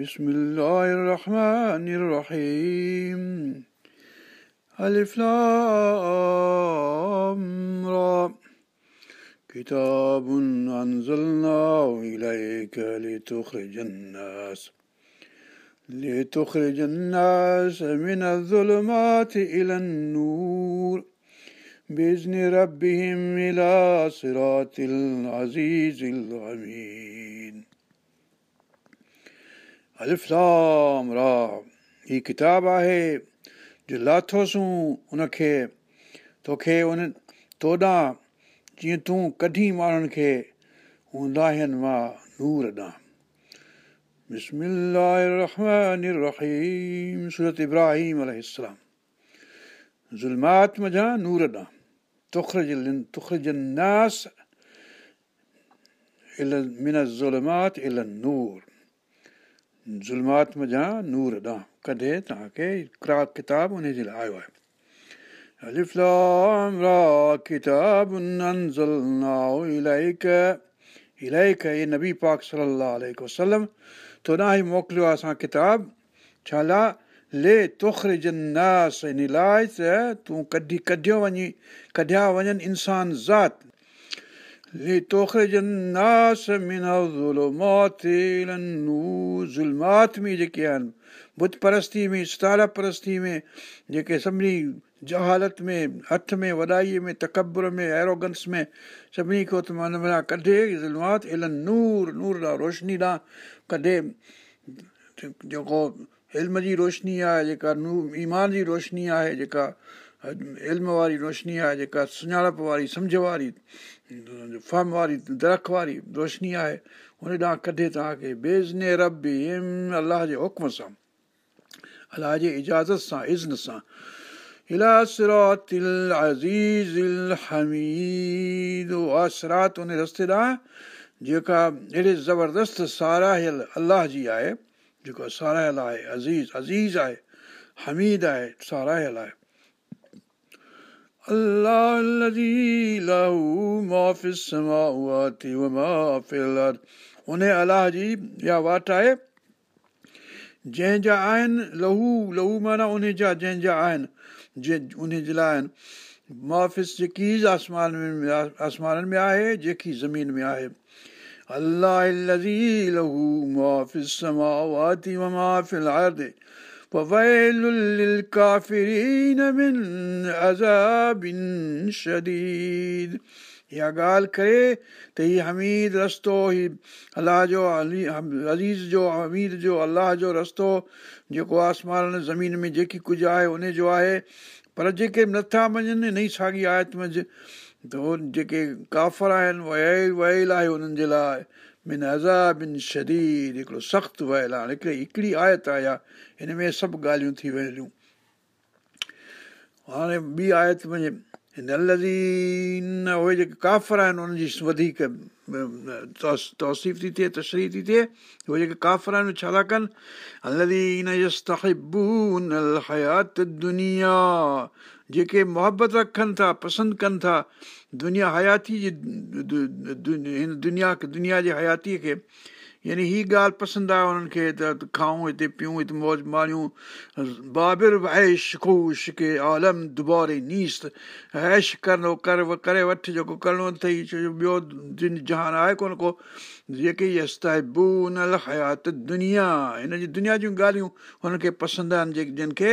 بسم الله الرحمن الرحيم ألف لام را كتاب أنزلناه إليك لتخرج الناس لتخرج الناس من الظلمات إلى النور بإذن ربهم إلى صراط العزيز الحميد किताबु आहे जो लाथोसूं उनखे तोखे उन तोॾां जीअं तूं कढी माण्हुनि खे हूंदा تخرج मां नूर من इब्राहिमातूर ॾांहुं नूर तव्हांखे क्राक किताब थोॾां ई मोकिलियो आहे असां किताबु छाला ले तो तूं कढी कढियो वञी कढिया वञनि इंसान ज़ाति بط پرستی میں ستارا پرستی میں جے سی جہالت میں ہاتھ میں ودائی میں تکبر میں ایروگنس میں سبھی کو تو اند نور نور داں روشنی داں کدے علم کی روشنی ہے ایمان کی روشنی ہے इल्म वारी रोशनी आहे जेका सुञाणप वारी सम्झ वारी फम वारी दरख वारी रोशनी आहे हुन ॾांहुं कढे तव्हांखे अलाह जे हुकम सां अलाह जे इजाज़त सां इज़न सां इलाहरात उन रस्ते ॾांहुं जेका अहिड़े ज़बरदस्त साराहियल अलाह जी आहे जेको साराहियल आहे अज़ीज़ अज़ीज़ आहे हमीद आहे साराहियल आहे अलाह लाहू साहेाह जी इहा वाट आहे जंहिंजा आहिनि लहू लहू माना उन जा जंहिंजा आहिनि जे उन जे लाइ मुआफ़ जेकी आसमान में आसमाननि में आहे जेकी ज़मीन में आहे इहा ॻाल्हि करे त हीउ हमीद रस्तो ही अलाह जो अज़ीज़ जो हमीद जो अलाह जो रस्तो जेको आसमान ज़मीन में जेकी कुझु आहे उन जो आहे पर जेके नथा मञनि हिन ई साॻी त उहो जेके काफ़र आहिनि उहल वयल आहे उन्हनि जे लाइ मिन अज़ाबिन शदीद हिकिड़ो सख़्तु वयल आहे हिकिड़ी हिकिड़ी आयत आई आहे हिन में सभु ॻाल्हियूं थी वियूं हाणे ॿी आयत वञे हिन लज़ीन उहे जेके काफ़र आहिनि उन्हनि जी वधीक तौसीफ़ थी थिए तशरी थी थिए उहे जेके काफ़र आहिनि छा था कनि तखिबू हयात दुनिया जेके मुहबत रखनि था पसंदि कनि था दुनिया हयाती जी हिन दुनिया दुनिया जे हयातीअ खे यानी हीअ ॻाल्हि पसंदि आहे उन्हनि खे त खाऊं हिते पियूं हिते मौज माणियूं बाबिर ऐश के आलम दुबारे नीस ऐश कर करे वठि जेको करिणो अथई छो जो ॿियो दिन जहान आहे कोन को जेके हयात दुनिया हिन जी दुनिया जूं ॻाल्हियूं हुननि खे पसंदि आहिनि जेके जिन खे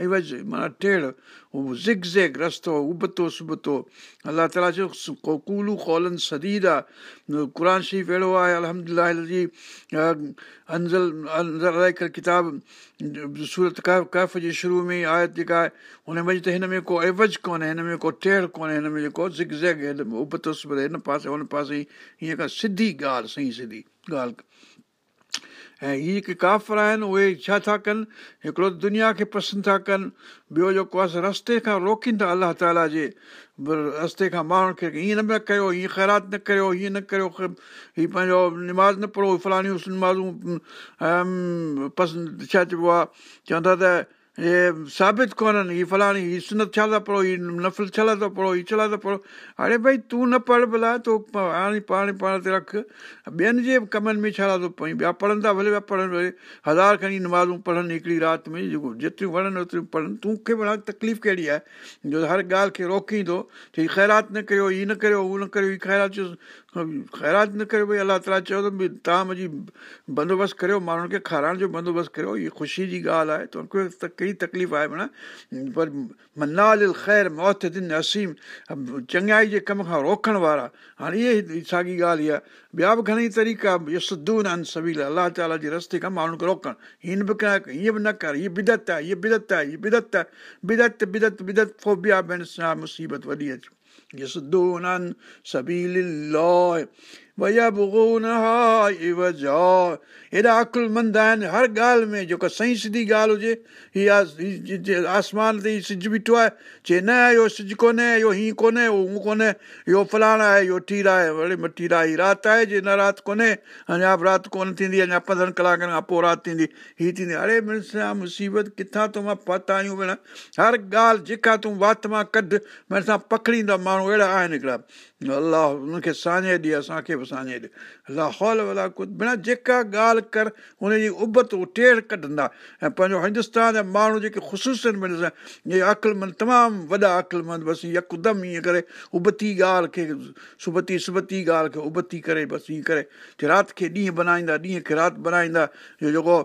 ऐं वज़ माना टेड़ उहो ज़िग ज़ेग रस्तो उबतो सुबतो अलाह ताला चयो कोकूलू कौलन सदीद आहे क़ुर शरीफ़ अहिड़ो आहे अलहम ली अंज़ किताब सूरत कैफ़ जे शुरू में आयत जेका आहे हुन मज़ त हिन में को एवज कोन्हे हिन में को टेड़ कोन्हे हिन में जेको जिग ज़ेग हिन में उबितो सुबे हिन पासे हुन पासे हीअं का सिधी ॻाल्हि सही सिधी ॻाल्हि ऐं हीअ जेके काफ़र आहिनि उहे छा था कनि हिकिड़ो दुनिया खे पसंदि था कनि ॿियो जेको आहे रस्ते खां रोकिन था अलाह ताला जे रस्ते खां माण्हुनि खे ईअं न पिया कयो हीअं ख़ैरात न करियो हीअं न करियो हीअ पंहिंजो निमाज़ न पढ़ो फलाणियूं निमाज़ूं पसंदि छा चइबो आहे चवनि था त इहे साबित कोन्हनि हीअ फलाणी हीअ सुनत छा था पढ़ो हीअ नफ़ल छा था पढ़ो हीअ छा था पढ़ो हाणे भई तूं न पढ़ भला तो हाणे पाण पाण ते रख ॿियनि जे कमनि में छा थो पई ॿिया पढ़नि था भले पढ़नि भले हज़ार खणी ई नमाज़ूं पढ़नि हिकिड़ी राति में जेको जेतिरियूं वणनि ओतिरियूं पढ़नि तूं भला तकलीफ़ कहिड़ी आहे जो हर ॻाल्हि खे रोकींदो त हीअ ख़ैरात न कयो हीअ न कयो हू न कयो हीअ ख़ैरात ख़ैरात न कयो भई अल्ला ताली चयो त भई तव्हां मुंहिंजी बंदोबस्तु कयो माण्हुनि खे खाराइण जो बंदोबस्तु कयो हीअ ख़ुशी जी ॻाल्हि आहे त उनखे त कहिड़ी तकलीफ़ आहे माना पर मनाल ख़ैरु मौत दिन नसीम चङियाई जे कम खां रोखण वारा हाणे इहे साॻी ॻाल्हि इहा ॿिया बि घणेई तरीक़ा इहो सिद्धून आहिनि सभील अलाह ताला जे रस्ते खां माण्हुनि खे रोकणु हिन बि कर हीअं बि न कर हीअ बिदत आहे हीअ बिदत आहे हीअ बिदत बिदत बि मुसीबत अचूं यसदुन्हनि सबीलॉय हेॾा एॾा अकुल मंद आहिनि हर ॻाल्हि में जेको सही सिधी ॻाल्हि हुजे हीअ आसमान ते ई सिज बीठो आहे चए न इहो सिज कोन्हे इहो हीअं कोन्हे हू कोन्हे इहो फलाणा आहे इहो ठीरा आहे वरी आहे हीअ राति आहे जे न राति कोन्हे अञा बि राति कोन थींदी अञा पंद्रहनि कलाकनि खां पोइ राति थींदी हीअ थींदी अरे मिर्स मुसीबत किथां तूं मां पात आहियूं भेण हर ॻाल्हि जेका तूं वात मां कढ माना पकड़ींदा माण्हू अहिड़ा आहिनि हिकिड़ा अलाह हुनखे साझे ॾे असांखे बि साञे ॾिए लाहौल वला कु बिना जेका ॻाल्हि कर हुनजी उबत उहो टेर कढंदा ऐं पंहिंजो हिंदुस्तान जा माण्हू जेके ख़ुशूसनि में ॾिसां इहे अकुलमंद तमामु वॾा अकुलमंद बसि यकदमि ईअं करे उबती ॻाल्हि खे सुबती सुबती ॻाल्हि खे उबती करे बसि ईअं करे जे राति खे ॾींहुं बनाईंदा ॾींहं खे राति बनाईंदा जो जेको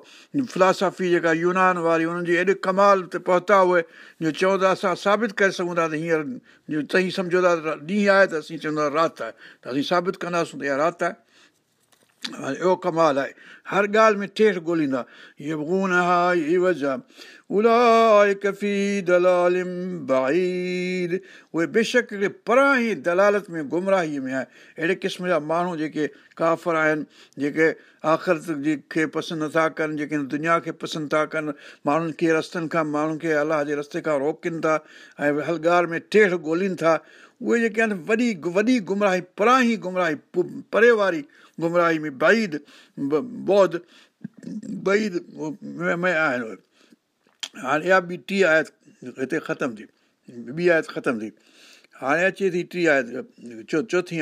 फिलासाफ़ी जेका यूनान वारी हुननि जी एॾे कमाल ते पहुता उहे जो चवंदा असां साबित करे सघूं था त हींअर तव्हीं सम्झो था ॾींहुं आहे त असीं चवंदो आहे आहे राति त असीं साबित कंदासीं त इहा राति आहे इहो कमाल आहे हर ॻाल्हि में ठेठ ॻोल्हींदा उहे बेशक पराई दलालत में गुमराहीअ में आहे अहिड़े क़िस्म जा माण्हू जेके काफ़र आहिनि जेके आख़िरत खे पसंदि नथा कनि जेके दुनिया खे पसंदि था कनि माण्हुनि खे रस्तनि खां माण्हुनि खे अलाह जे रस्ते खां रोकनि था ऐं हर ॻाल्हि में ठेठ ॻोल्हीनि था उहे जेके आहिनि वॾी वॾी गुमराही पराई गुमराही परे वारी गुमराही में बईद बौद हाणे इहा बि टी आयत हिते ख़तमु थी ॿी आयत ख़तमु थी हाणे अचे थी टी आय चौथीं आयती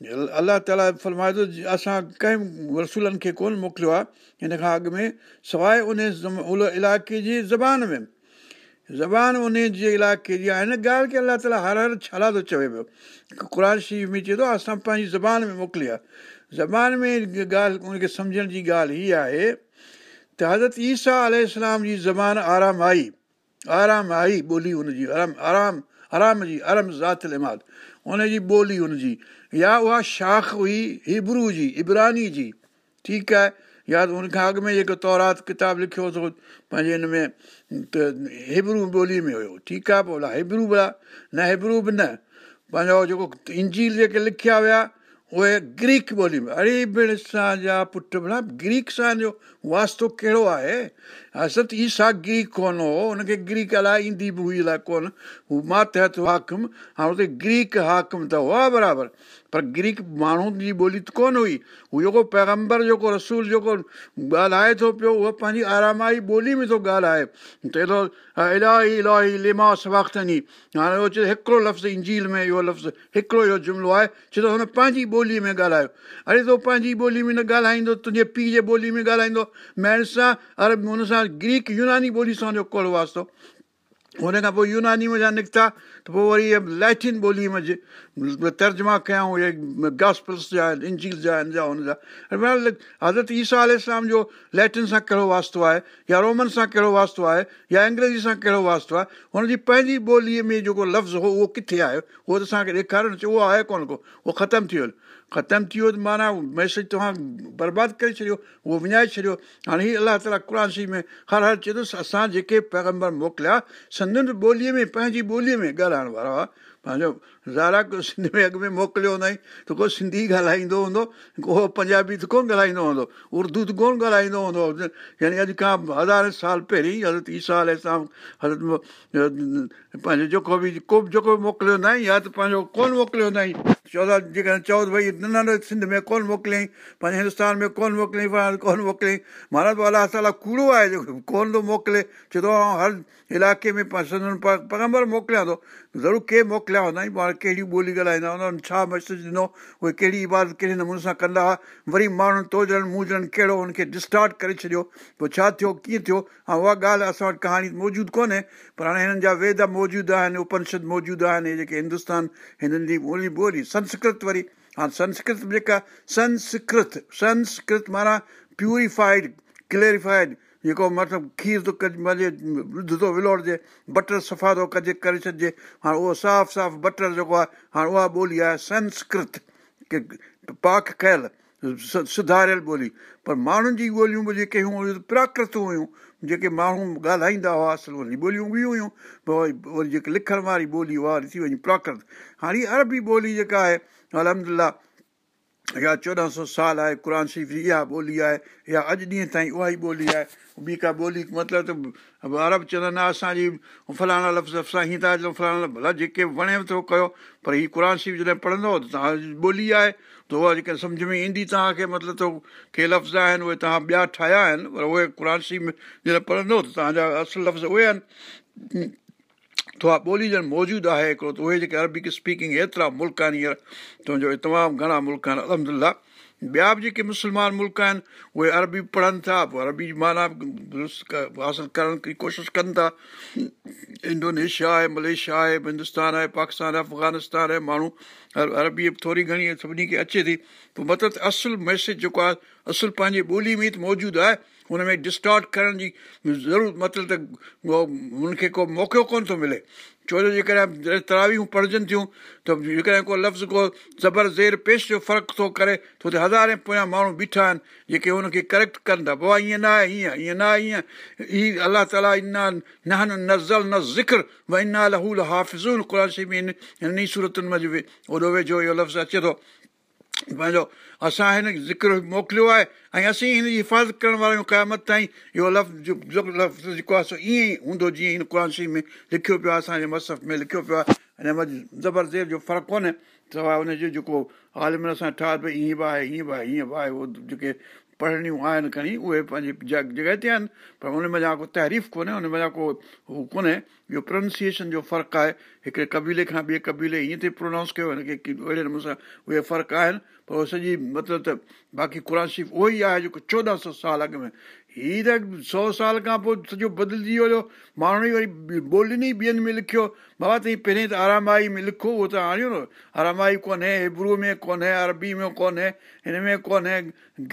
अलाह ताला फ़रमाए थो असां कंहिं रसूलनि खे कोन मोकिलियो आहे हिन खां अॻु में सवाइ उन इलाइक़े जी ज़बान में ज़बान उन जे इलाइक़े जी आहे हिन ॻाल्हि खे अलाह ताला हर हर छा थो चवे पियो क़ुर शरीफ़ चए थो असां पंहिंजी ज़बान में मोकिली आहे ज़बान में ॻाल्हि उनखे सम्झण जी ॻाल्हि हीअ आहे त हज़रत ईसा अलाम जी ज़बान आराम आई आराम आई ॿोली हुनजी हरम आराम आराम जी आराम ज़ात लिमाद हुनजी ॿोली हुनजी या उहा शाख हुई हिब्रू जी इबरानी जी ठीकु आहे या त हुनखां अॻु में जेको तौरात किताबु लिखियो लिखियोसि पंहिंजे हिन में त हिब्रू ॿोलीअ में हुयो ठीकु आहे भला हेबरू बि आहे न हेबरू बि न पंहिंजो जेको इंजील जेके लिखिया हुया उहे ग्रीक ॿोली में अरे सां जा पुट भला ग्रीक सां जो वास्तो कहिड़ो आहे असत ई सा ग्रीक कोन हुओ हुनखे ग्रीक अलाए ईंदी बि हुई अलाए कोन हू मां त हथु हाणे हुते ग्रीक हाकुमु त हुआ बराबरि पर ग्रीक माण्हुनि जी ॿोली त कोन्ह हुई हू जेको पैगम्बर जेको रसूल जेको ॻाल्हाए थो पियो उहो पंहिंजी आरामाई ॿोली में थो ॻाल्हाए त इलाही इलाही लिमास वाखनि हाणे उहो चए हिकिड़ो लफ़्ज़ु इंजील में इहो लफ़्ज़ु हिकिड़ो इहो जुमिलो आहे छो त हुन पंहिंजी ॿोलीअ में ॻाल्हायो अड़े तूं पंहिंजी ॿोली में न ॻाल्हाईंदो तुंहिंजे पीउ ॿोली में ॻाल्हाईंदो मैण सां अरब ग्रीक यूनानी ॿोली सां कहिड़ो वास्तो हुन खां पोइ यूनानी में जा निकिता पोइ वरी लैटिन ॿोलीअ में तर्जमा कयाऊं इहे गासप्स जा इंजील जा हुन जा हज़रत ईसा अलाम जो लैटिन सां कहिड़ो वास्तो आहे या रोमन सां कहिड़ो वास्तो आहे या अंग्रेजी सां कहिड़ो वास्तो आहे हुनजी पंहिंजी ॿोलीअ में जेको लफ़्ज़ु हो उहो किथे आहे उहो त असांखे ॾेखारियो न उहो आहे कोन को उहो ख़तमु थी वियो ख़तमु थी वियो त माना मैसेज तव्हां बर्बादु करे छॾियो उहो विञाए छॾियो हाणे ही अलाह ताला क़रसी में हर हर चवंदुसि असां जेके पैगंबर मोकिलिया सिंधियुनि ॿोलीअ में पंहिंजी ॿोलीअ में ॻाल्हाइण पंहिंजो ज़ारा को सिंध में अॻु में मोकिलियो हूंदा त को सिंधी ॻाल्हाईंदो हूंदो को पंजाबी त कोन ॻाल्हाईंदो हूंदो उर्दू त कोन ॻाल्हाईंदो हूंदो यानी अॼु खां हज़ार साल पहिरीं हज़रत ईसा अलाम हज़रत पंहिंजो जेको बि को बि जेको बि मोकिलियो न आई या त पंहिंजो कोन मोकिलियो न हूंदा चवंदा जेकॾहिं चओ त भई न न सिंध में कोन मोकिलियईं पंहिंजे हिंदुस्तान में कोन मोकिलियईं कोन मोकिलियईं महाराज अलाह ताला कूड़ो आहे जेको कोन थो मोकिले चए थो हर इलाइक़े में पासनि पाण पर मोकिलियांव थो ज़रूरु के मोकिलिया हूंदा आहिनि पाण कहिड़ी ॿोली ॻाल्हाईंदा उन्हनि छा मैसेज ॾिनो उहे कहिड़ी इबादत कहिड़े नमूने सां कंदा हुआ वरी माण्हुनि तोजड़नि मुझड़नि कहिड़ो हुनखे डिस्टार्ट करे छॾियो पोइ छा थियो कीअं थियो हा उहा ॻाल्हि असां वटि कहाणी मौजूदु कोन्हे पर हाणे हिननि जा वेद मौजूदु आहिनि उपनिषद मौजूदु आहिनि जेके हिंदुस्तान हिननि जी ॿोली ॿोली संस्कृत वरी हा संस्कृत जेका संस्कृत संस्कृत माना प्यूरिफाइड क्लैरिफाइड जेको मतिलबु खीर थो कजे मज़े ॾुध थो विलोड़जे बटर सफ़ा थो कजे करे छॾिजे हाणे उहो साफ़ु साफ़ु बटर जेको आहे हाणे उहा ॿोली आहे संस्कृत के पाख कयलु सुधारियल ॿोली पर माण्हुनि जी ॿोलियूं बि जेके हुयूं प्राकृत हुयूं जेके माण्हू ॻाल्हाईंदा हुआ असां वरी ॿोलियूं बि हुयूं पोइ वरी जेके लिखण वारी ॿोली उहा वरी थी वञे प्राकृत हाणे अरबी ॿोली जेका आहे अलहम या चोॾहं सौ साल आहे क़ुर शरीफ़ जी इहा ॿोली आहे या अॼु ॾींहं ताईं उहा ई ॿोली आहे ॿी का ॿोली मतिलबु त अरब चवंदा आहिनि असांजी फलाणा लफ़्ज़ अफ़ सां हीअं था अचूं फलाणा लफ़्ज़ भला जेके वणे थो कयो पर हीअ क़ुर शरीफ़ जॾहिं पढ़ंदो त तव्हां ॿोली आहे त उहा जेके सम्झ में ईंदी तव्हांखे मतिलबु त के लफ़्ज़ आहिनि उहे तव्हां ॿिया ठाहिया आहिनि पर उहे क़ुर शरीफ़ जॾहिं पढ़ंदो त तव्हांजा असल लफ़्ज़ उहे आहिनि उहा ॿोली ॼण मौजूदु आहे हिकिड़ो त उहे जेके अरबिक स्पीकिंग एतिरा मुल्क़ आहिनि हींअर तुंहिंजो तमामु घणा मुल्क आहिनि अलहमदिल्ला ॿिया बि जेके मुस्लमान मुल्क आहिनि उहे अरबी पढ़नि था पोइ अरबी माना हासिलु करण जी कोशिशि कनि था इंडोनेशिया आहे मलेशिया आहे हिंदुस्तान आहे पाकिस्तान आहे अफगानिस्तान आहे माण्हू अरबी थोरी घणी सभिनी खे अचे थी पोइ मतिलबु असुलु मैसेज जेको आहे असुलु पंहिंजी ॿोली में त मौजूदु आहे हुन में डिस्टॉट करण जी ज़रूरु मतिलबु त उहो हुनखे को मौक़ो कोन थो मिले छो जो जेकॾहिं तरावियूं पढ़जनि थियूं त जेकॾहिं को लफ़्ज़ को ज़बर ज़ेर पेश जो फ़र्क़ु थो करे त हुते हज़ारे पोयां माण्हू बीठा आहिनि जेके हुनखे करेक्ट कनि था बाबा ईअं न आहे हीअं ईअं न आहे ईअं ई अलाह ताला इना न न ज़ल न ज़िक्र ज़िकिर वनालहूल हाफ़िज़ूल हिन सूरतुनि में ओॾो वेझो इहो लफ़्ज़ अचे थो पंहिंजो असां हिन ज़िक्र मोकिलियो आहे ऐं असीं हिन जी हिफ़ाज़त करण वारा आहियूं क़यामत ताईं इहो लफ़्ज़ लफ़्ज़ जेको आहे सो ईअं ई हूंदो जीअं हिन कुर में लिखियो पियो आहे असांजे मसफ़ में लिखियो पियो आहे हिन मज़ ज़बर दे जो फ़र्क़ु कोन्हे सवाइ हुनजो जेको आलिमु सां ठाहियो भई ईअं बि आहे ईअं बि आहे ईअं बि आहे उहो जेके पढ़णियूं आहिनि खणी उहे पंहिंजी जॻह जॻहि ते आहिनि पर हुन में जा को तहरीफ़ कोन्हे उनमें को हू कोन्हे इहो प्रोनसीएशन जो फ़र्क़ु आहे हिकिड़े कबीले खां ॿिए कबीले ईअं थी प्रोनाउंस कयो उहे फ़र्क़ु आहिनि पर सॼी मतिलबु त बाक़ी क़ुर शरीफ़ उहो ई आहे जेको चोॾहं सौ साल अॻु में हीअ त सौ साल खां पोइ सॼो बदिलिजी वियो माण्हू ई वरी ॿोलिनि ई ॿियनि में लिखियो बाबा तई पहिरें त आरामाई में लिखो उहो त आणियो न आरामाई कोन्हे हिब्रू में कोन्हे अरबी में कोन्हे हिन में कोन्हे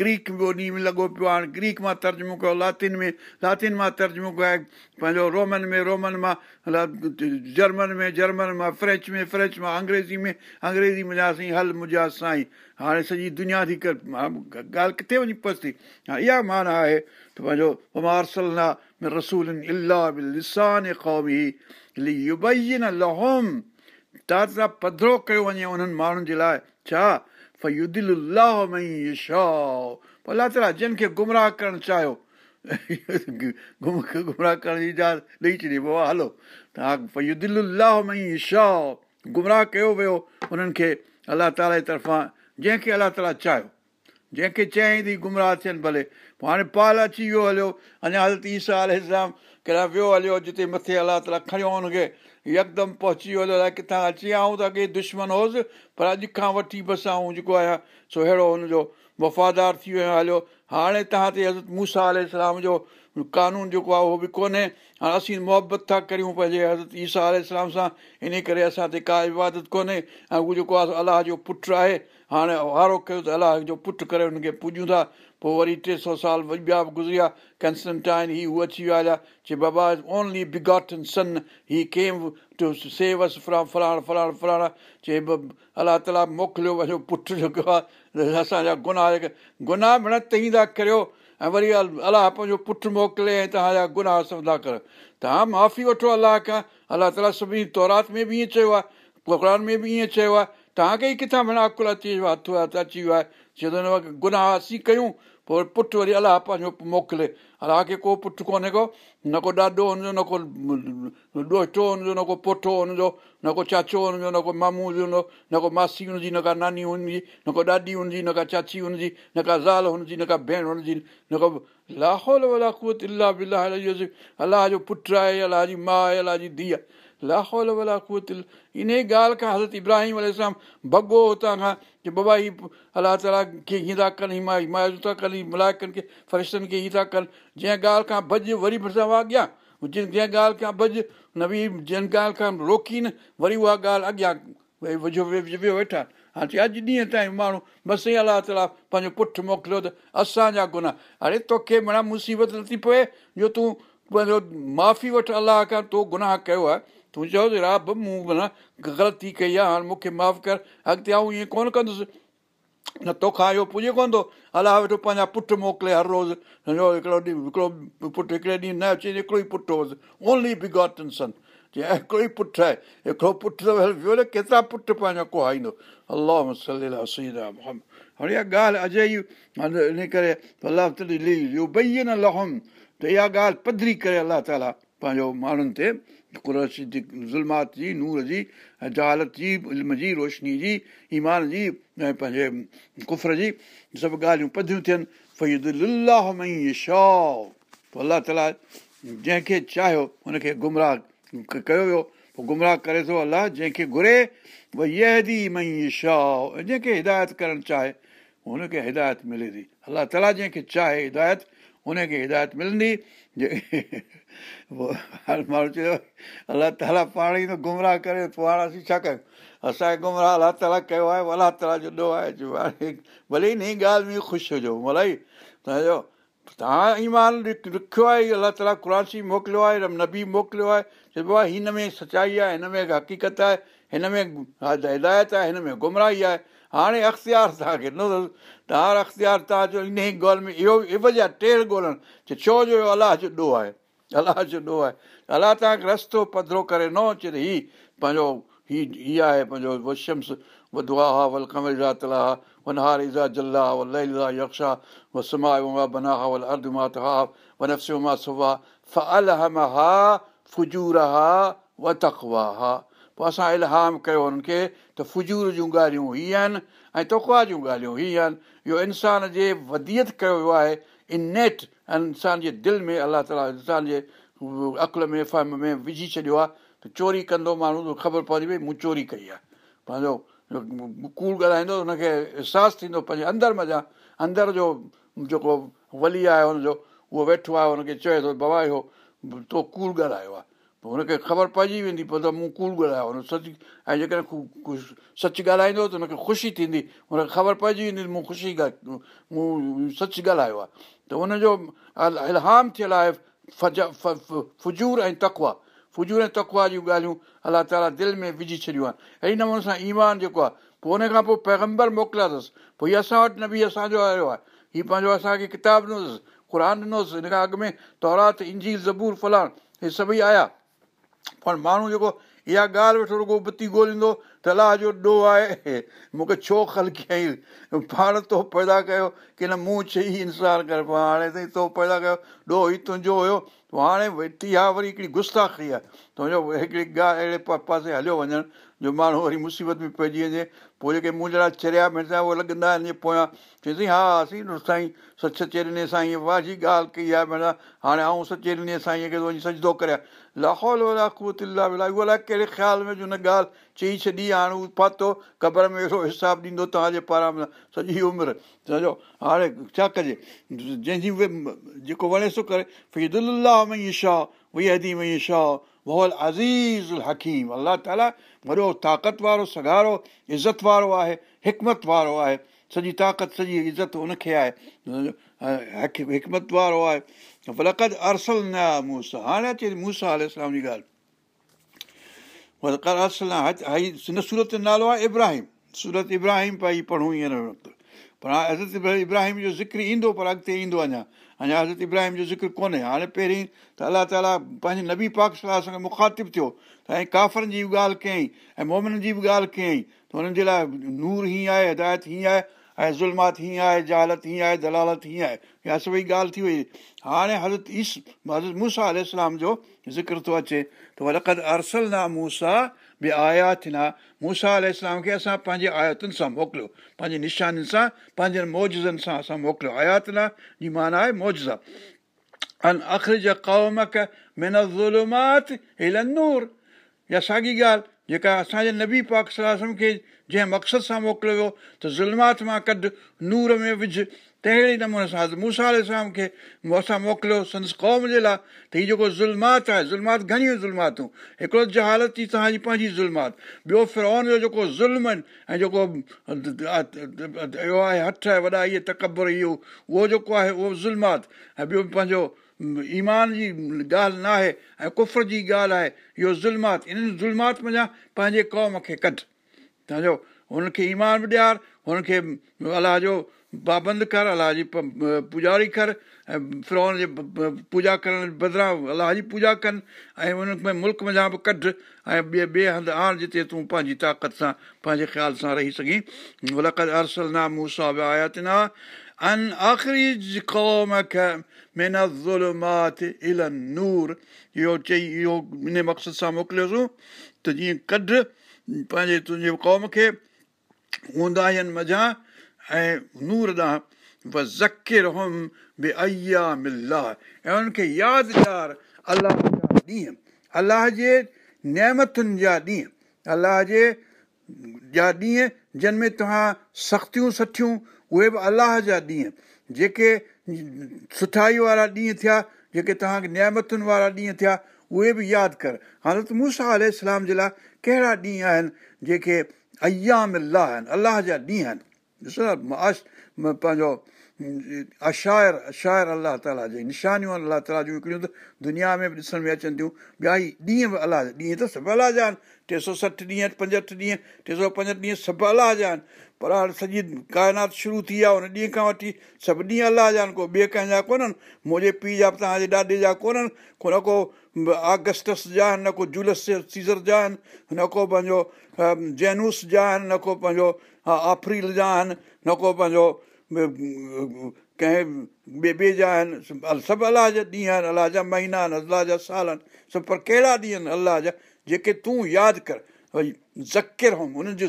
ग्रीक में ओॾी में लॻो पियो आहे हाणे ग्रीक मां तर्जुमो कयो लातिन में लातिन मां तर्जुमो कयो आहे पंहिंजो रोमन में रोमन मां जर्मन में जर्मन मां फ्रेंच में फ्रेंच मां अंग्रेज़ी में अंग्रेज़ी में वियासीं हल मुंहिंजा साईं हाणे सॼी दुनिया थी कर ॻाल्हि किथे वञी पसि थी हा इहा माना आहे पधरो कयो वियो उन्हनि खे अलाह ताला जी तरफ़ां जंहिंखे अलाह ताला चाहियो जंहिंखे चयाईं थी गुमराह थियनि भले पोइ हाणे पाल अची वियो हलियो अञा हज़रत ईसा आले सलाम कहिड़ा वियो हलियो जिते मथे अलाह ताला खणियो हुनखे यकदमि पहुची वियो अलाए किथां अची विया आऊं त अॻे दुश्मन होसि पर अॼु खां वठी बसि आऊं जेको आहियां सो अहिड़ो हुनजो वफ़ादार थी वियो आहियां हलियो हाणे तव्हां ते हज़रत मूसा आल इस्लाम जो कानून जेको आहे उहो बि कोन्हे हाणे असीं मुहबत था करियूं पंहिंजे हज़रत ईसा आल इस्लाम सां इन करे असां ते का इबादत कोन्हे ऐं उहो जेको आहे अलाह जो पुटु आहे हाणे आरो कयो त अलाह जो पुटु करे हुनखे पूॼूं था पोइ वरी टे सौ साल वरी ॿिया बि गुज़रिया कैंसन ही हू अची विया हुया चए बाबा ओनली बिगॉटन सन ही केम टू सेव अस फलाण फलाण फलाणा चए अलाह ताला मोकिलियो पुटु जेको आहे असांजा गुनाह जेके गुनाह मिण तई था करियो ऐं वरी अलाह पंहिंजो पुटु मोकिले ऐं तव्हांजा गुनाह सा कर तव्हां माफ़ी वठो अलाह खां अलाह ताला सभिनी तौरात में बि ईअं चयो आहे कुकरान में बि ईअं चयो आहे तव्हांखे ई किथां माना कुल अची वियो आहे हथु अची वियो आहे हिन वक़्तु गुनाह असीं कयूं पोइ पुटु वरी अलाह पंहिंजो मोकिले अलाह खे को पुटु कोन्हे को न को ॾाॾो हुनजो न को ॾोहितो हुनजो न को पोठो हुनजो न को चाचो हुनजो न को मामू हुजे न को मासी हुनजी न का नानी हुनजी न को ॾाॾी हुनजी न का चाची हुनजी न का ज़ाल हुनजी न का भेण हुनजी न को लाहौल अलाह बिल अलाह जो पुटु आहे अलाह जी माउ आहे अलाह जी धीउ आहे लाहौल वला वलाहु इन ई ॻाल्हि खां हज़रत इब्राहिम अल भॻो हुतां खां की बाबा ही अलाह ताला खे हीअं था कनि हिमायतूं था कनि मुलायकनि खे फ़रिश्तनि खे हीअं था कनि जंहिं ॻाल्हि खां भज वरी अॻियां जिन जंहिं ॻाल्हि खां भज नवी जंहिं ॻाल्हि खां रोकी न वरी उहा ॻाल्हि अॻियां भई वेठा हाणे अॼु ॾींहं ताईं माण्हू बसि ई अलाह ताला पंहिंजो पुठि मोकिलियो त असांजा गुनाह अरे तोखे माना मुसीबत नथी पए जो तूं पंहिंजो माफ़ी वठि अलाह खां तो गुनाह कयो आहे तूं चयोसि रा मूं माना ग़लती कई आहे हाणे मूंखे माफ़ु कर अॻिते आऊं ईअं कोन कंदुसि न तोखा इहो पुॼे कोन थो अलाह वेठो पंहिंजा पुटु मोकिले हर रोज़ु हिकिड़ो ॾींहुं हिकिड़ो पुटु हिकिड़े ॾींहुं न अचे हिकिड़ो ई पुटु हुअसि केतिरा पुट पंहिंजो इहा ॻाल्हि अॼ ई इन करे अलाह न लहम त इहा ॻाल्हि पधरी करे अलाह ताला पंहिंजो माण्हुनि ते जी ज़ुल्मात जी नूर जी ऐं जहालत जी इल्म जी रोशनी जी ईमान जी ऐं पंहिंजे कुफर जी सभु ॻाल्हियूं पधियूं थियनि फ़ैद मई साओ पोइ अलाह ताला जंहिंखे चाहियो हुनखे गुमराह कयो वियो पोइ गुमराह करे थो अलाह जंहिंखे घुरे भई शाह ऐं जंहिंखे हिदायत करणु चाहे हुनखे हिदायत मिले थी अलाह ताला जंहिंखे चाहे हिदायत हुनखे हिदायत मिलंदी माण्हू चयो अलाह ताला पाण ई थो गुमराह करे पोइ हाणे असीं छा कयूं असांजे गुमराह अलाह ताला कयो आहे अलाह ताला जो ॾो आहे चयो हाणे भले हिन ई ॻाल्हि ख़ुशि हुजो भलाई तव्हांजो तव्हां ईमान माल ॾुखियो आहे अलाह ताला क़रानी मोकिलियो आहे नबी मोकिलियो आहे चइबो आहे हिन में सचाई आहे हिन में हक़ीक़त आहे हिन में हिदायत आहे हिन में गुमराही आहे हाणे अख़्तियार तव्हांखे ॾिनो त हर अख़्तियार तव्हांजो इन ई ॻाल्हि में इहो इवज आहे टे छो जो अलाह जो ॾोह आहे अलाह जो ॾोह आहे अलाह तव्हांखे रस्तो पधरो करे न अचे त ही पंहिंजो ही हीअ आहे पंहिंजो वशम्स वा वल कमल जा वन हा रा जला वा यक्षा व वा अर्धा हा हा फ फुजूर हा व तखवा हा पोइ असां इलहाम कयो हुननि खे त फुजूर जूं ॻाल्हियूं हीअ आहिनि ऐं तोखा जूं ॻाल्हियूं हीअ आहिनि इहो इंसान जे वधीयत कयो वियो आहे इन नेट ऐं इंसान जे दिलि में अलाह ताला इंसान जे अकुल में फहम में विझी छॾियो आहे त चोरी कंदो माण्हू त ख़बर पवंदी भई मूं चोरी कई आहे पंहिंजो कूड़ ॻाल्हाईंदो हुनखे अहसासु थींदो पंहिंजे अंदरि मज़ा अंदरि जो जेको वली आहे हुनजो उहो वेठो आहे हुनखे चए थो बाबा इहो तो कूड़ ॻाल्हायो आहे हुनखे ख़बर पइजी वेंदी पोइ त मूं कूड़ ॻाल्हायो हुन सच ऐं जेकॾहिं सचु ॻाल्हाईंदो त हुनखे ख़ुशी थींदी हुनखे ख़बर पइजी वेंदी मूं ख़ुशी मूं सच ॻाल्हायो आहे त हुनजो इलहाम थियल आहे फज फुजूर ऐं तखवा फुजूर ऐं तखवा जूं ॻाल्हियूं अलाह ताला दिलि में विझी छॾियूं आहिनि अहिड़े नमूने सां ईमान जेको आहे पोइ हुनखां पोइ पैगंबर मोकिलिया अथसि हीअ असां वटि न बि असांजो आयो आहे हीअ पंहिंजो असांखे किताबु ॾिनोसि क़ुर ॾिनोसि हिन खां अॻु में तौरात इंजी ज़बूर फलाण हे सभई आया पर माण्हू जेको इहा ॻाल्हि वेठो रुॻो बती ॻोल्हींदो त अलाह जो ॾोहो आहे मूंखे छो ख़ल कई पाण तो पैदा कयो की न मूं चई ई कर पोइ हाणे ताईं तो पैदा कयो ॾोहो ॾोही तुंहिंजो हुयो पोइ हाणे वेठी आहे वरी हिकिड़ी गुस्सा आहे तुंहिंजो हिकिड़ी ॻाल्हि अहिड़े पासे हलियो वञणु जो माण्हू वरी मुसीबत में पइजी वञे पोइ जेके मूं जहिड़ा चरिया मिर्चिया उहे लॻंदा आहिनि पोयां चईंसीं हा असीं साईं सच सचे ॾिने साईं वाजी ॻाल्हि कई आहे हाणे आऊं सचे ॾिने साईं खे वञी सचंदो करियां लाहौल उहा अलाए कहिड़े ख़्याल में जो हुन ॻाल्हि चई छॾी हाणे उहो पातो क़बर में अहिड़ो हिसाबु ॾींदो तव्हांजे पारां सॼी उमिरि सम्झो हाणे छा कजे जंहिंजी उहे जेको वणे सो करे फीदल मी शदीमी शाह मोहल अज़ीज़ अल हक़ीम अलाह ताला वॾो ताक़त वारो सगारो इज़त वारो आहे हिकमत वारो आहे सॼी ताक़त सॼी इज़त हुनखे आहे हिकमत वारो आहे परकद अरसल न आहे मूंसां हाणे अचे मूंसा आले इस्लाम जी ॻाल्हि वलक अर्सल न सूरत जो नालो आहे इब्राहिम सूरत इब्राहिम पई पढ़ूं हींअर वक़्तु पर हाणे हज़रत इब्राहिम जो ज़िक्र ईंदो पर अॻिते ईंदो अञा अञा हज़रत इब्राहिम जो ज़िक्र कोन्हे हाणे पहिरीं त अलाह ताला पंहिंजे नबी पाक सलाह सां मुखातिबु थियो त ऐं काफ़रनि जी बि ॻाल्हि कयईं ऐं मोमिननि जी बि ॻाल्हि कयईं त हुननि जे लाइ नूर हीअं आहे हिदायत हीअं आहे ऐं ज़ुल्मात हीअं आहे जालत हीअं आहे दलालत हीअं आहे इहा सभई ॻाल्हि थी वई हाणे हज़रत ईस हज़रत मूसा अल जो ज़िक्र थो अचे त अरसल न मूसा बि आया मूसा अल इस्लाम खे असां पंहिंजे आयातुनि सां मोकिलियो पंहिंजे निशानियुनि सां पंहिंजनि मौजनि सां असां मोकिलियो आयातना जी माना आहे मौजा अन अख़र जा ज़ुल्मात इहा साॻी ॻाल्हि जेका असांजे नबी पाक सलाहु खे जंहिं मक़सद सां मोकिलियो वियो त ज़ुल्मात मां कढु नूर में विझ तहिड़े नमूने सां मूसा मूंसाउ खे असां मोकिलियो संदसि क़ौम जे लाइ त हीअ जेको ज़ुल्मात आहे ज़ुल्मात घणियूं ज़ुल्मातूं हिकिड़ो ज हालत ई तव्हांजी पंहिंजी ज़ुल्मात ॿियो फिरोन जो जेको ज़ुल्म आहिनि ऐं जेको इहो आहे हथु वॾा इहे तकबर इहो उहो जेको आहे उहो ज़ुल्मात ऐं ॿियो पंहिंजो ईमान जी ॻाल्हि न आहे ऐं कुफर जी ॻाल्हि आहे इहो ज़ुल्मात इन्हनि ज़ुल्मात मञा पंहिंजे क़ौम खे कढु तंहिंजो हुनखे ईमान बि ॾियार हुनखे अलाह जो पाबंदु कर अलाह जी पुॼारी कर ऐं फिरोन जे पूॼा करण जे बदिरां अलाह जी पूॼा कनि ऐं उन में मुल्क मञा बि कढ ऐं ॿिए ॿिए हंधि आण जिते तूं पंहिंजी ताक़त सां पंहिंजे ख़्याल सां रही सघीं अरसल ना मूं सां बि आयातिन आहे नूर इहो चई इहो इन मक़सदु جي मोकिलियोसि त जीअं कढ पंहिंजे तुंहिंजे क़ौम खे हूंदा आहिनि मज़ा ऐं नूर ॾांहुं ज़खी ऐं उनखे यादिगारु الله जा ॾींहं अलाह जे नेमथनि जा ॾींह अलाह जे जा ॾींहं जिन में تها سختيون سٺيون उहे बि अलाह जा ॾींहं जेके सुठाई वारा ॾींहं थिया जेके तव्हांखे नियामतुनि वारा ॾींहं थिया उहे बि यादि कर हाणे त मूंसा इस्लाम जे लाइ कहिड़ा ॾींहं आहिनि जेके अयाम अलाह आहिनि अलाह जा ॾींहं आहिनि ॾिसो न पंहिंजो अशार अशाइर अलाह ताला जी निशानियूं अलाह ताला जूं हिकिड़ियूं त दुनिया में बि ॾिसण में अचनि थियूं ॿिया ई ॾींहं बि अलाह जा ॾींहं त सभु अलाह जा आहिनि टे सौ सठि ॾींहं पंजहठि ॾींहं टे सौ पंजहठि ॾींहं सभु अलाह जा आहिनि पर हाणे सॼी काइनात शुरू थी आहे हुन ॾींहं खां वठी सभु ॾींहं अलाह जा आहिनि को ॿिए कंहिंजा कोन्हनि मुंहिंजे पीउ जा तव्हांजे ॾाॾे जा कोन्हनि को न को आगस्टस जा आहिनि न को जूलस सीज़र जा आहिनि न को पंहिंजो जनूस जा आहिनि न को पंहिंजो आफ्रील जा आहिनि न को पंहिंजो कंहिं ॿिए ॿिए जा आहिनि अल सभु अलाह जा ॾींहं आहिनि अलाह जा महीना आहिनि अलाह जा साल आहिनि सभु पर कहिड़ा ॾींहं आहिनि जा जेके तूं यादि कर भई हुननि जो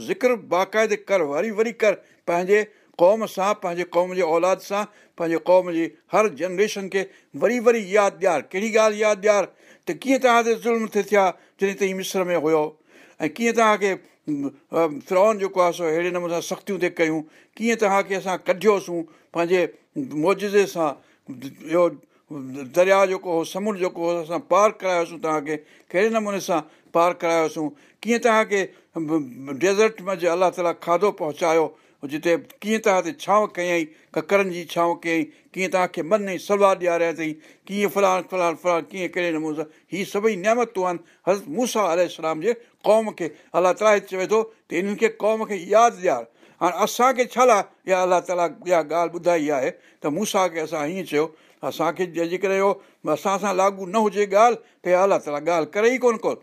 ज़िक्र बाक़ाइदे कर वरी वरी कर पंहिंजे क़ौम सां पंहिंजे क़ौम जे औलाद सां पंहिंजे क़ौम जी हर जनरेशन खे वरी वरी यादि ॾियार कहिड़ी ॻाल्हि यादि ॾियार त कीअं तव्हां ते ज़ुल्म थिए थिया जॾहिं ताईं मिस्र में हुयो ऐं कीअं तव्हांखे फ्रॉन जेको आहे सो अहिड़े नमूने सां सख़्तियूं ते कयूं कीअं तव्हांखे असां कढियोसीं पंहिंजे मौजे सां इहो दरिया जेको हो समुंड जेको हो असां पार करायोसीं तव्हांखे कहिड़े नमूने सां पार करायोसीं कीअं तव्हांखे डेज़र्ट में अलाह ताला खाधो पहुचायो जिते कीअं तव्हां ते छांव कयईं ककरनि जी छांव कयईं कीअं तव्हांखे मन जी सलवार ॾियारिया अथई कीअं फलाण फलाण फलाण कीअं कहिड़े नमूने सां हीअ सभई नेमतूं आहिनि हर मूसा अल सलाम जे क़ौम खे अलाह ताला चवे थो त इन्हनि खे क़ौम खे यादि ॾियार हाणे असांखे छा ला इहा अलाह ताला इहा ॻाल्हि ॿुधाई आहे त मूसा खे असां हीअं चयो असांखे जेकॾहिं इहो असां सां लागू न हुजे ॻाल्हि त इहा अलाह ताला ॻाल्हि करे ई कोन्ह को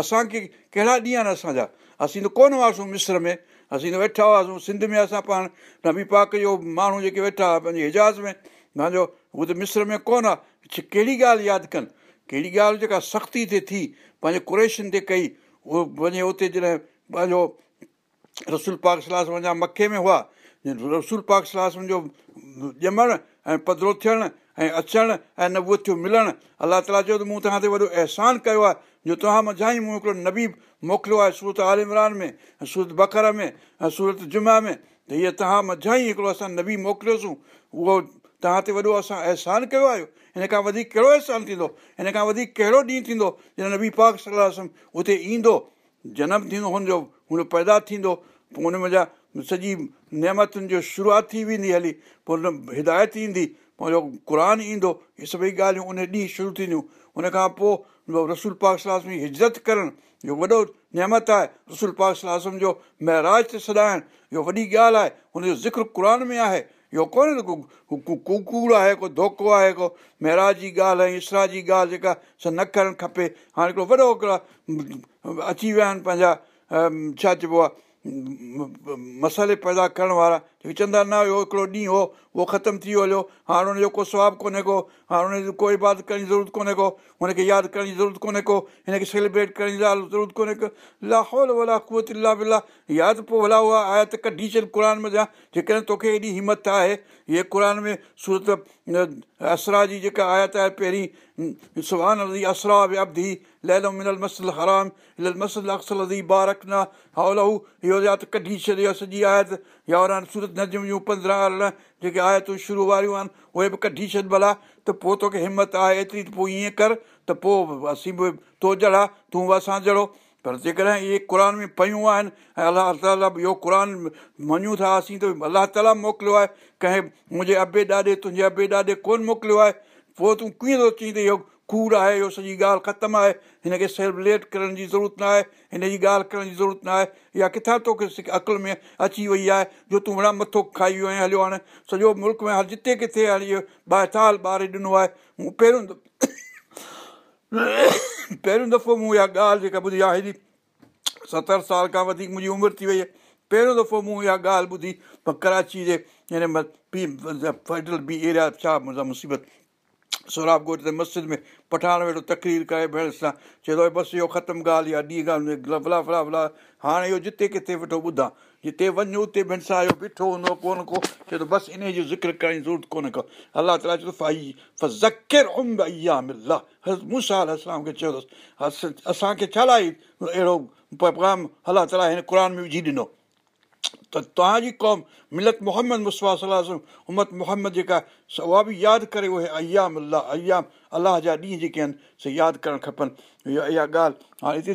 असांखे कहिड़ा ॾींहं आहिनि असांजा असीं त कोन हुआसीं मिस्र में असीं त वेठा हुआसीं सिंध में असां पाण नबी पाक जो माण्हू जेके वेठा हुआ पंहिंजे हिजाज़ में पंहिंजो उहा त मिस्र में कोन आहे कहिड़ी ॻाल्हि यादि कनि कहिड़ी ॻाल्हि जेका सख़्ती ते थी पंहिंजे क़ुरेशन ते कई उहो वञे उते जॾहिं पंहिंजो रसूल पाक सलाह वञा मखे में हुआ रसूल पाक सलाह जो ॼमणु ऐं पधरो थियणु ऐं अचणु ऐं न उहो थियो मिलणु अलाह ताला चयो त मूं तव्हां ते वॾो अहसान कयो आहे जो तव्हां मझा ई मूं हिकिड़ो नबी मोकिलियो आहे सूरत आल इमरान में ऐं सूरत बकर में ऐं सूरत जुमा में त हीअ तव्हां मझा ई हिकिड़ो असां नबी मोकिलियोसीं उहो तव्हां ते वॾो असां अहसान कयो आहे हिन खां वधीक कहिड़ो अहसानु थींदो हिन खां वधीक कहिड़ो ॾींहुं थींदो जॾहिं नबी पाक सलाहु उते ईंदो जनम थींदो हुनजो हुन पैदा थींदो पोइ हुन मुंहिंजा सॼी नेमतुनि जो शुरूआति थी वेंदी हली पोइ हुन हिदायत ईंदी पोइ क़ुर ईंदो इहे सभई ॻाल्हियूं उन ॾींहुं शुरू थींदियूं उन खां पोइ रसूल पाक सलाह जी हिजरत करणु इहो वॾो नेमत आहे रसूल पाक सलाहु जो महराज ते सॾाइणु इहो वॾी ॻाल्हि आहे हुनजो ज़िक्र क़ुर में आहे इहो कोन्हे को कुकुड़ आहे को धोको आहे को महराज जी ॻाल्हि ऐं इसरा जी ॻाल्हि जेका न करणु खपे हाणे हिकिड़ो वॾो हिकिड़ा अची विया आहिनि पंहिंजा छा चइबो आहे मसाले पैदा करण वारा चवंदा न इहो हिकिड़ो ॾींहुं हो उहो ख़तमु थी वियो हलियो हाणे हुनजो को सुवाबु कोन्हे को हाणे हुनजी कोई बात करण जी ज़रूरत कोन्हे को हुनखे यादि करण जी ज़रूरत कोन्हे को हिनखे सेलिब्रेट करण जी लाइ ज़रूरत कोन्हे को लाहौल वला कुवत ला बिला यादि पोइ भला उहा आया त कढी छॾ क़राना जेकॾहिं तोखे एॾी हिमत आहे इहे क़ुर में सूरत असरा जी जेका आयत आहे पहिरीं सुभान सुहान व्यापधी लालो मिनल मसल हराम लल मसल अक्सल ही बारकना हा इहो या त कढी छॾियो सॼी आयत या वरान सूरत नदियूं पंद्रहं अरिड़हं जेके आहे तूं वारियूं आहिनि उहे बि कढी छॾ भला त पोइ तोखे हिमत आहे एतिरी त पोइ ईअं कर त पोइ असीं बि तो जड़ा तूं बि असां जड़ो पर जेकॾहिं इहे क़रान में पियूं आहिनि ऐं अलाह इहो क़ुर मञूं था असीं त अलाह ताला मोकिलियो आहे कंहिं मुंहिंजे अबे ॾाॾे तुंहिंजे अबे ॾाॾे कोन्ह मोकिलियो आहे पोइ तूं कीअं थो चईं त इहो कूड़ आहे इहो सॼी ॻाल्हि ख़तमु आहे हिनखे सेलिब्रेट करण जी ज़रूरत न आहे हिन जी ॻाल्हि करण जी ज़रूरत न आहे या किथां तोखे अकुल में अची वई आहे जो तूं वणा मथो खाई वियो वें हलियो हाणे सॼो मुल्क में हर जिते किथे हाणे इहो बाएताल ॿारे ॾिनो आहे मूं पहिरियों पहिरियों दफ़ो मूं इहा ॻाल्हि जेका ॿुधी आहे हेॾी सतरि साल खां वधीक मुंहिंजी उमिरि थी वई आहे पहिरियों दफ़ो मूं इहा ॻाल्हि ॿुधी कराची जे हिन एरिया छा मुंहिंजा मुसीबत सोराब ॻोठ ते मस्जिद में पठाण वेठो तकरीर करे भेण सां चए थो बसि इहो ख़तमु ॻाल्हि या ॾींहं ॻाल्हि फला फला फला हाणे इहो जिते किथे वेठो ॿुधां जिते वञो उते भेण सां इहो बीठो हूंदो कोन को चए थो बसि इन जो ज़िक्र करण जी ज़रूरत कोन्हे को अलाह ताला चवे थो लाइ अहिड़ो पैगाम अलाह ताला हिन क़ुर में विझी ॾिनो त तव्हांजी क़ौम मिलत मोहम्मद मुस्वा सम्मत मोहम्मद जेका उहा बि यादि करे उहे अयाम अलाह जा ॾींहं जेके आहिनि से यादि करणु खपनि इहा इहा ॻाल्हि हाणे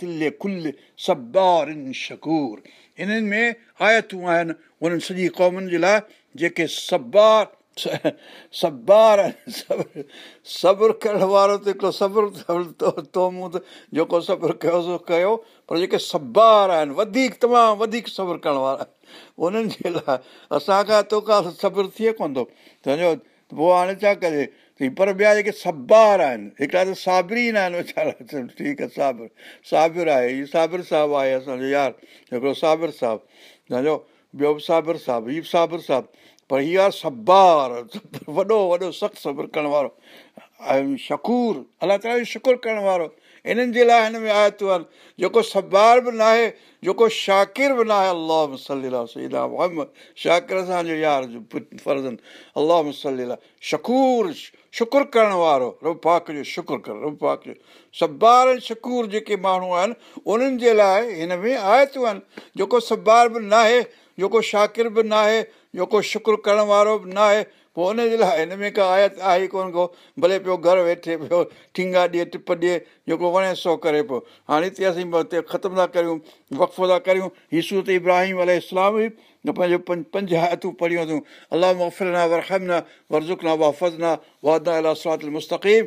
थी शकूर इन्हनि में आयतूं आहिनि उन्हनि सॼी क़ौमुनि जे लाइ जेके सबार सबार आहिनि सबुरु करण वारो त हिकिड़ो सब्रु तो मूं त जेको सब्र कयोसि कयो पर जेके सबार आहिनि वधीक तमामु वधीक सब्रु करण वारा उन्हनि जे लाइ असांखां तोखा सब्रु थिए कोन थो सम्झो पोइ हाणे छा कजे पर ॿिया जेके सबार आहिनि हिकिड़ा त साबरी न आहिनि वीचारा ठीकु आहे साबिर साबिर आहे हीउ साबिर साहबु आहे असांजो यार हिकिड़ो साबिर साहबु छो ॿियो बि साबिर साहबु हीउ बि साबिर साहबु पर आहे सबार वॾो वॾो सख़्तु सबरु करण वारो ऐं शकूर अलाह ताला जो शुकुरु करण वारो इन्हनि जे लाइ हिन में आयतियूं आहिनि जेको सबार बि न आहे जेको शाकिर बि न आहे अलाह सलिला साम शाकिर सां जो यार फर्ज़नि अलाह सलिला शकूर शुकुरु करण वारो रब पाक जो शुकुरु कर रब पाक जो सबार ऐं शक़ूर जेके माण्हू आहिनि उन्हनि जे लाइ हिन में आयतूं आहिनि जेको सबार बि न आहे जेको शाकिर बि न आहे को शुक्रु करण वारो बि न आहे पोइ हुनजे लाइ हिन में का आयत आहे कोन को भले पियो घरु वेठे पियो ठींगा ॾिए टिप ॾिए जेको वणे सो करे पियो हाणे हिते असीं ख़तमु था करियूं वक़्फ़ था करियूं यसू त इब्राहिम अली त पंहिंजो पंज पंज आयतूं पढ़ियूं अथऊं अलाह मुफ़िरा वरखम न वर्ज़ुक ना वाफ़ज़ ना वाधा अल मुस्तक़ीम